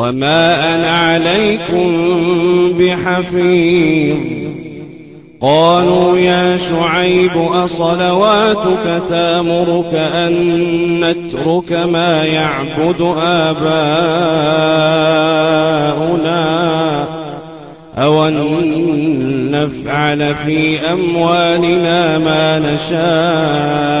وما أنا عليكم بحفيظ قالوا يا شعيب أصلواتك تامرك أن نترك ما يعبد آباؤنا أو أن نفعل في أموالنا ما نشاء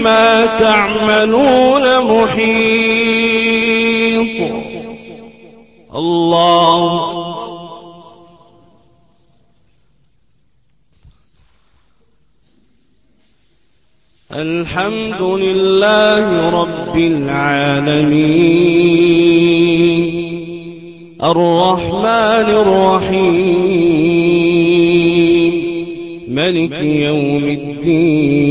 بما تعملون محيط. الله الحمد لله رب العالمين. الرحمن الرحيم. ملك يوم الدين.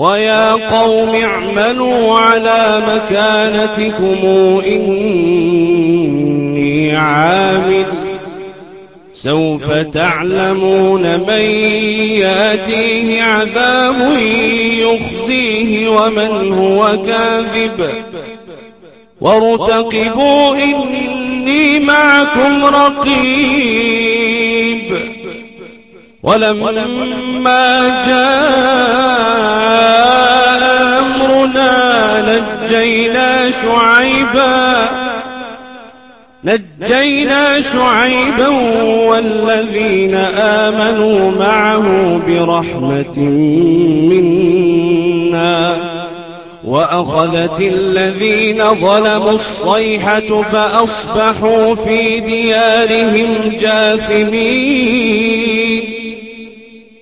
ويا قوم اعملوا على مكانتكم إني عامل سوف تعلمون من ياتيه عذاب يخزيه ومن هو كاذب وارتقبوا إني معكم رقيب ولما جاء أمرنا نجينا شعيبا نجينا شعيبا والذين آمنوا معه برحمة منا. وأخذت الذين ظلموا الصيحة فأصبحوا في ديارهم جاثمين.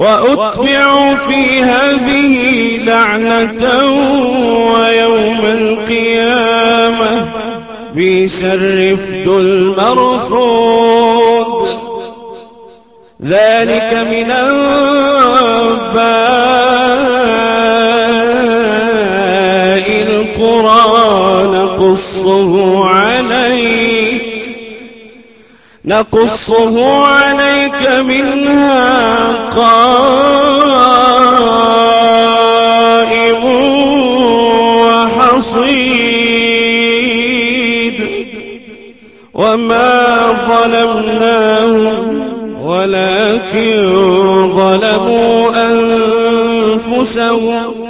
وأتبعوا في هذه لعنة ويوم القيامة بئس الرفد المرفود. ذلك من أنباء القرى نقصه عليك. نقصه عليك منها قائم وحصيد وما ظلمناهم ولكن ظلموا أنفسهم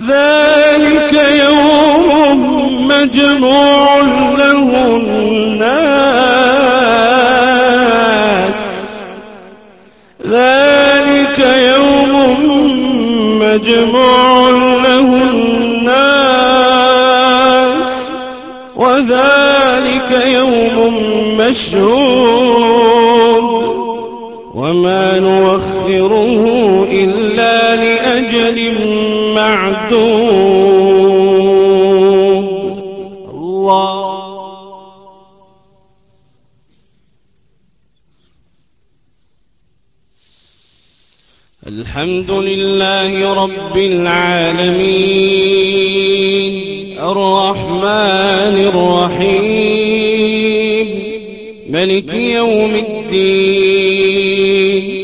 ذلك يوم مجموع له الناس. ذلك يوم مجموع له الناس. وذلك يوم مشهود. وما نوخره إلا لأجل معدود الله. الحمد لله رب العالمين. الرحمن الرحيم. ملك يوم الدين.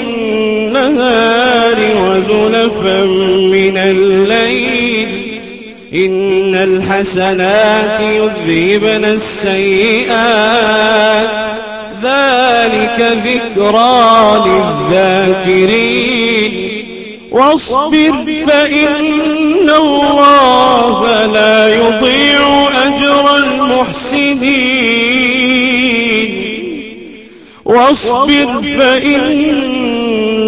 وزلفا من الليل. إن الحسنات يذهبن السيئات. ذلك ذكرى للذاكرين. واصبر فإن الله لا يضيع أجر المحسنين. واصبر فإن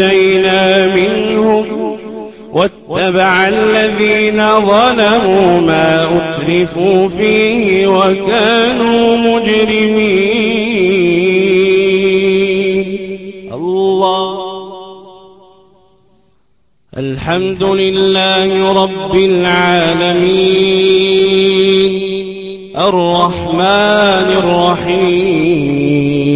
أنجينا منهم واتبع الذين ظلموا ما أترفوا فيه وكانوا مجرمين. الله. الحمد لله رب العالمين. الرحمن الرحيم.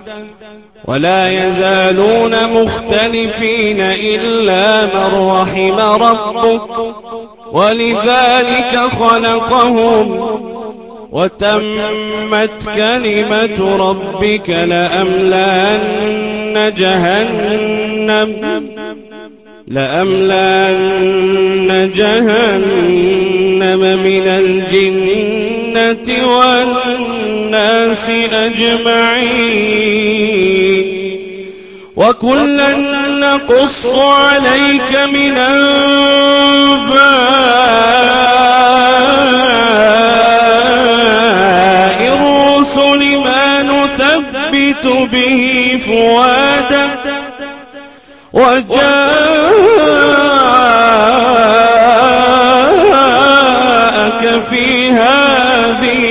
ولا يزالون مختلفين إلا من رحم ربك. ولذلك خلقهم وتمت كلمة ربك لأملأن جهنم لأملأن جهنم من الجنة والناس أجمعين. وكلا نقص عليك من أنباء الرسل ما نثبت به فؤادك. وجاءك في هذه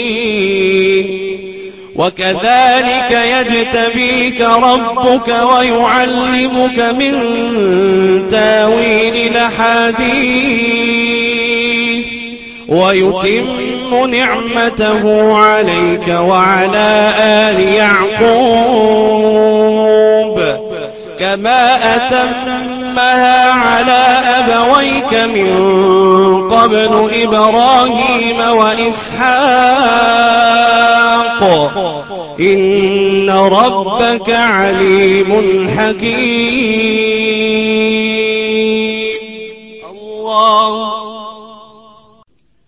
وكذلك يجتبيك ربك ويعلمك من تاويل الأحاديث ويتم نعمته عليك وعلى آل يعقوب كما أتمها على أبويك من قبل إبراهيم وإسحاق إن ربك عليم حكيم. الله.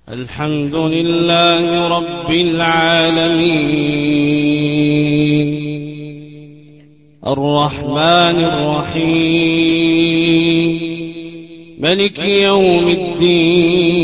الحمد لله رب العالمين. الرحمن الرحيم. ملك يوم الدين.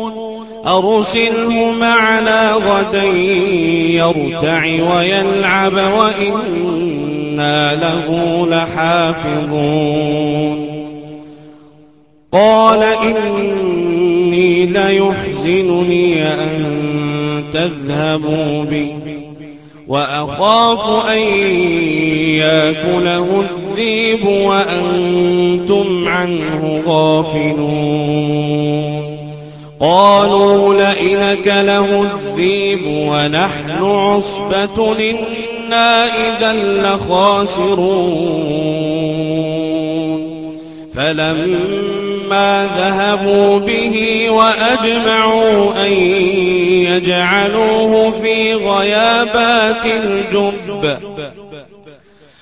أرسله معنا غدا يرتع ويلعب وإنا له لحافظون. قال إني ليحزنني أن تذهبوا بي وأخاف أن يأكله الذيب وأنتم عنه غافلون. قالوا لئن له الذيب ونحن عصبة إنا إذا لخاسرون. فلما ذهبوا به وأجمعوا أن يجعلوه في غيابات الجب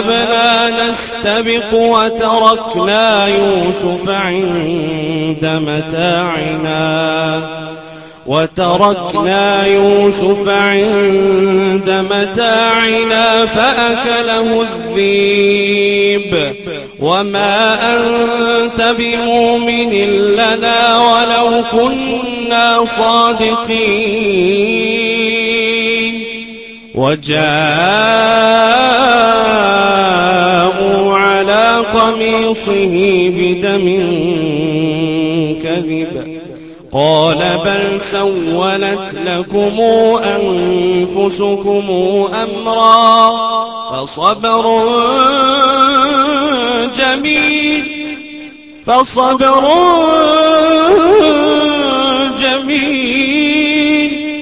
ذهبنا نستبق وتركنا يوسف عند متاعنا. وتركنا يوسف عند متاعنا فأكله الذيب. وما أنت بمؤمن لنا ولو كنا صادقين. وجاءوا على قميصه بدم كذب. قال بل سولت لكم أنفسكم أمرا فصبر جميل. فصبر جميل.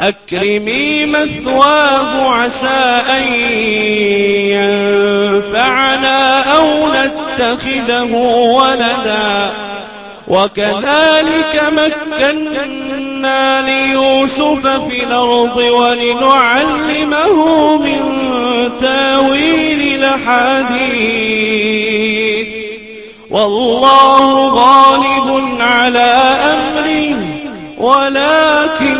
أكرمي مثواه عسى أن ينفعنا أو نتخذه ولدا. وكذلك مكنا ليوسف في الأرض ولنعلمه من تأويل الحديث والله غالب على أمره ولكن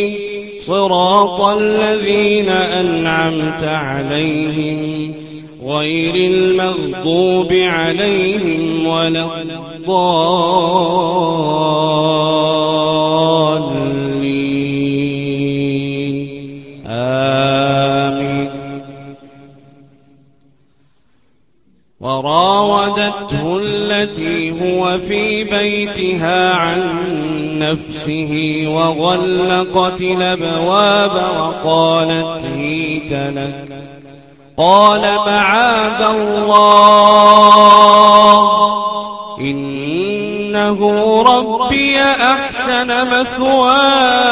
صراط الذين أنعمت عليهم غير المغضوب عليهم ولا الضالين. وراودته التي هو في بيتها عن نفسه وغلقت الأبواب وقالت هيت لك. قال معاذ الله. إنه ربي أحسن مثواي.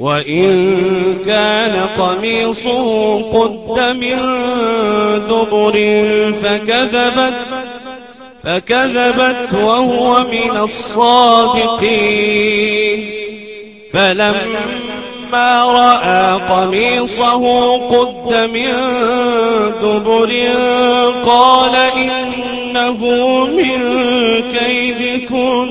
وإن كان قميصه قد من دبر فكذبت فكذبت وهو من الصادقين. فلما رأى قميصه قد من دبر قال إنه من كيدكن.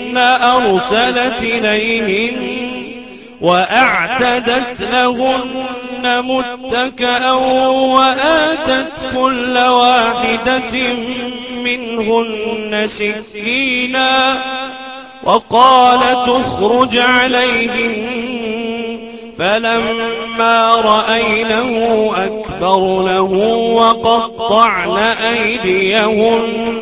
أرسلت إليهن وأعتدت لهن متكأ وآتت كل واحدة منهن سكينا وقال تخرج عليهن فلما رأينه أكبرنه وقطعن أيديهن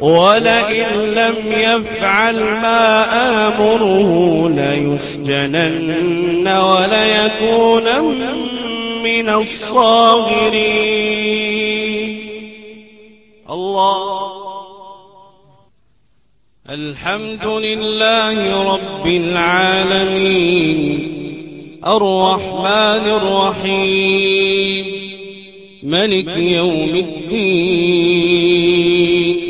ولئن لم يفعل ما آمره ليسجنن وليكون من الصاغرين. الله. الحمد لله رب العالمين. الرحمن الرحيم. ملك يوم الدين.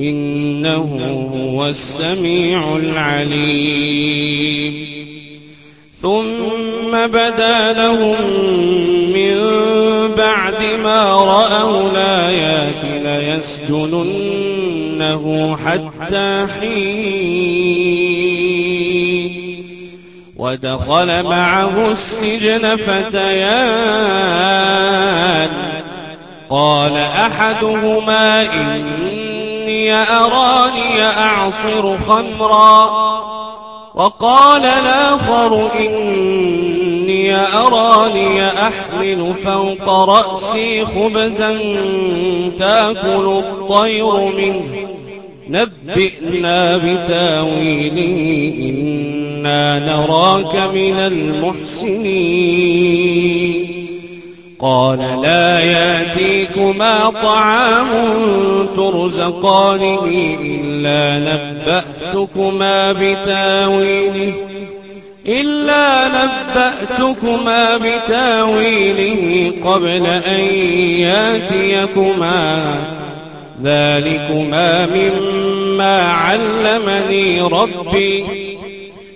إنه هو السميع العليم. ثم بدا لهم من بعد ما رأوا الآيات ليسجننه حتى حين. ودخل معه السجن فتيان. قال أحدهما إني أراني أعصر خمرا وقال الآخر إني إني أراني أحمل فوق رأسي خبزا تأكل الطير منه. نبئنا بتاويله إنا نراك من المحسنين. قال لا ياتيكما طعام ترزقانه إلا نبأتكما بتاويله إلا نبأتكما بتاويله قبل أن ياتيكما. ذلكما مما علمني ربي.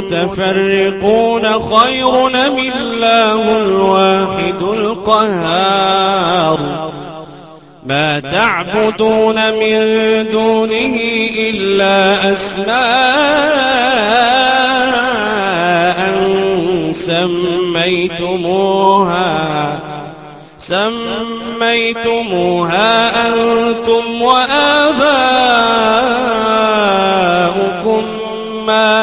متفرقون خير من الله الواحد القهار؟ ما تعبدون من دونه إلا أسماء سميتموها. سميتموها أنتم وآباؤكم ما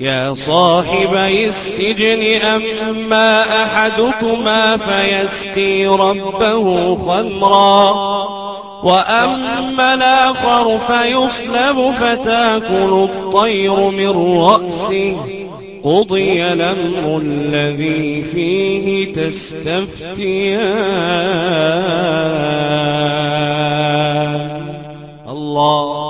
يا صاحبي السجن أما أحدكما فيسقي ربه خمرا؟ وأما الآخر فيصلب فتاكل الطير من رأسه. قضي الأمر الذي فيه تستفتيان. الله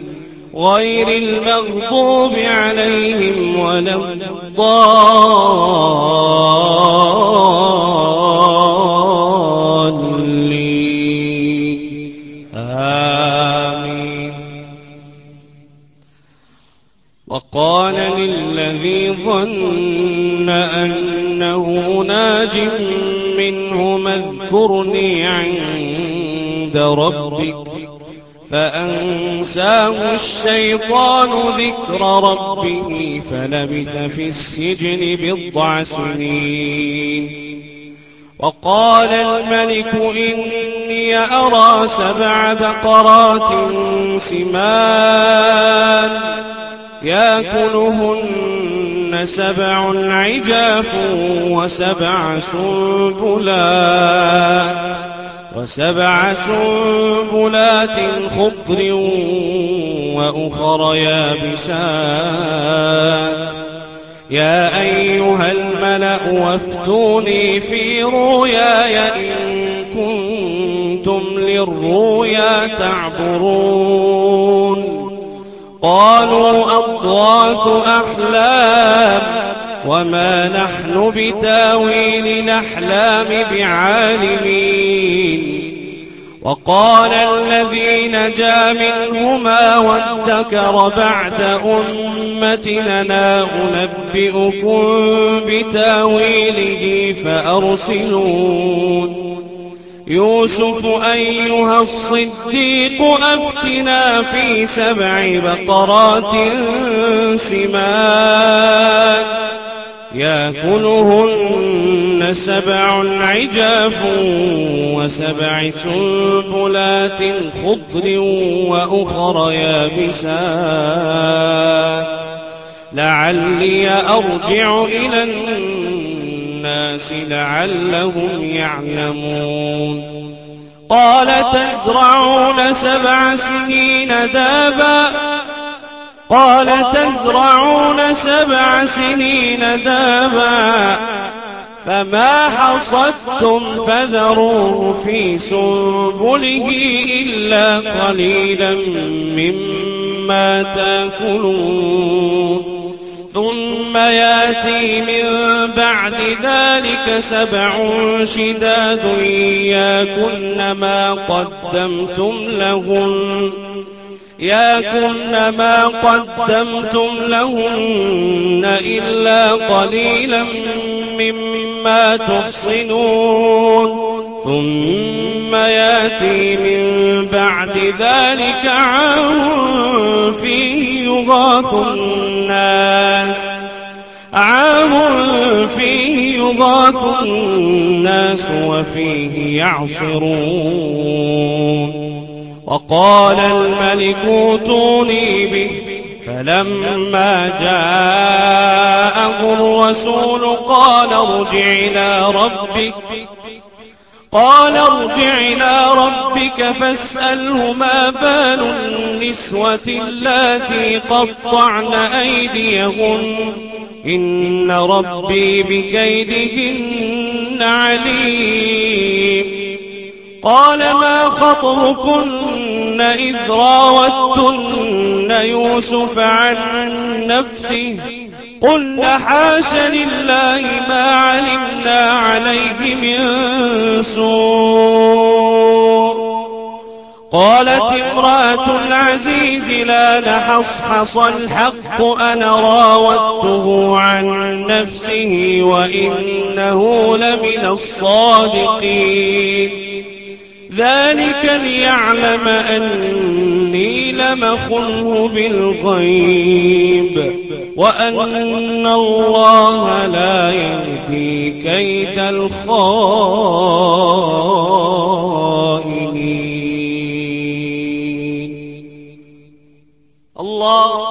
غير المغضوب عليهم ولا الضالين. آمين. وقال للذي ظن أنه ناج منه اذكرني عند ربك. فأنساه الشيطان ذكر ربه فلبث في السجن بضع سنين. وقال الملك إني أرى سبع بقرات سمان يأكلهن سبع عجاف وسبع سنبلات. وسبع سنبلات خضر وأخر يابسات. يا أيها الملأ وافتوني في رؤياي إن كنتم للرؤيا تعبرون. قالوا أضغاث أحلام. وما نحن بتاويل الأحلام بعالمين. وقال الذي نجا منهما وادكر بعد أمتنا أنبئكم بتاويله فأرسلون. يوسف أيها الصديق أفتنا في سبع بقرات سمان. ياكلهن سبع عجاف وسبع سنبلات خضر وأخر يابسات. لعلي أرجع إلى الناس لعلهم يعلمون. قال تزرعون سبع سنين دابا؟ قال تزرعون سبع سنين دابا فما حصدتم فذروه في سنبله إلا قليلا مما تأكلون. ثم يأتي من بعد ذلك سبع شداد ياكلن ما قدمتم لهن. ياكلن ما قدمتم لهن إلا قليلا مما تحصنون. ثم يأتي من بعد ذلك عام فيه يغاث الناس. عام فيه يغاث الناس وفيه يعصرون. وقال الملك اوتوني به. فلما جاءه الرسول قال ارجع إلى ربك. قال ارجع إلى ربك فاسأله ما بال النسوة اللاتي قطعن أيديهن. إن ربي بكيدهن عليم. قال ما خطبكن؟ إذ راوتن يوسف عن نفسه قلنا حاش لله ما علمنا عليه من سوء قالت امرأة العزيز لا نحصحص الحق أنا راودته عن نفسه وإنه لمن الصادقين ذلك ليعلم أني لمخنه بالغيب وأن الله لا يهدي كيد الخائنين. الله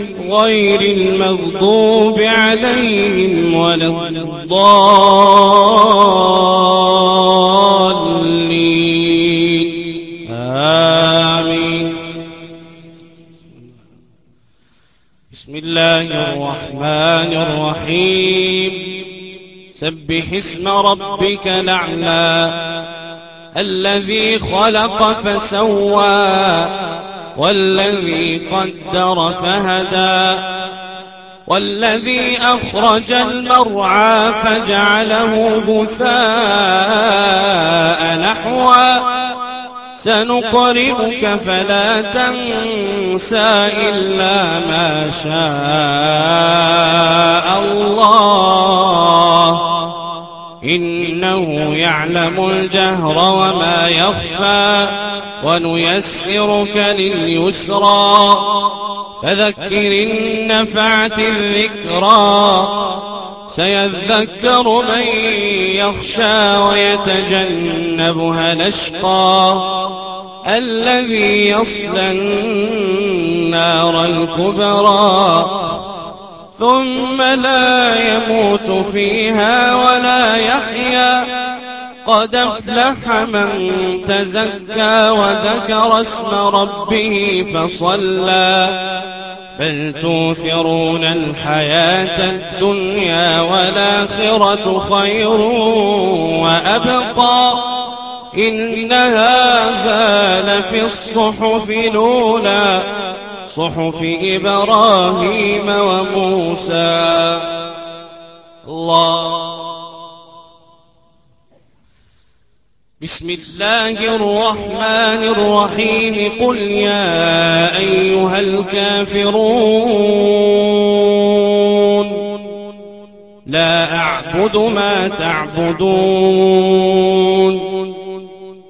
غير المغضوب عليهم ولا الضالين. آمين. بسم الله الرحمن الرحيم. سبح اسم ربك الأعلى. الذي خلق فسوى. والذي قدر فهدى والذي أخرج المرعى فجعله غثاء نحوا سنقرئك فلا تنسى إلا ما شاء الله إنه يعلم الجهر وما يخفى ونيسرك لليسرى فذكر النفعة الذكرى سيذكر من يخشى ويتجنبها الأشقى الذي يصلى النار الكبرى ثم لا يموت فيها ولا يحيا. قد أفلح من تزكى وذكر اسم ربه فصلى. بل توثرون الحياة الدنيا والآخرة خير وأبقى. إن هذا لفي الصحف الأولى. صحف إبراهيم وموسى. الله. بسم الله الرحمن الرحيم. قل يا أيها الكافرون. لا أعبد ما تعبدون.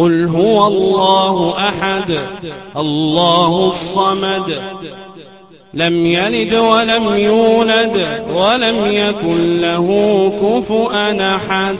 قل هو الله أحد الله الصمد. لم يلد ولم يولد ولم يكن له كفؤا أحد.